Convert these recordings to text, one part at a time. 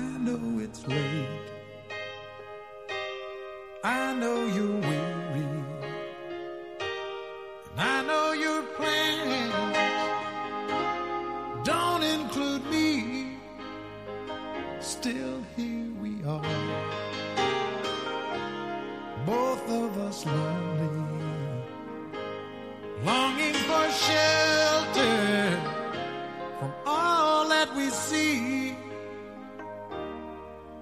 know it's late. I know you're weary. And I know your plans don't include me. Still, here we are. Both of us lonely. Longing for shelter from all that we see.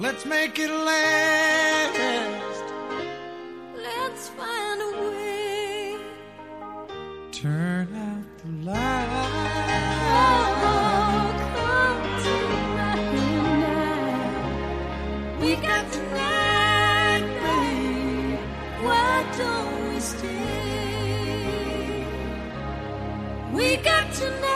Let's make it last. Let's find. Turn out the light. Oh, come tonight, night. We got tonight, babe. Why don't we stay? We got tonight.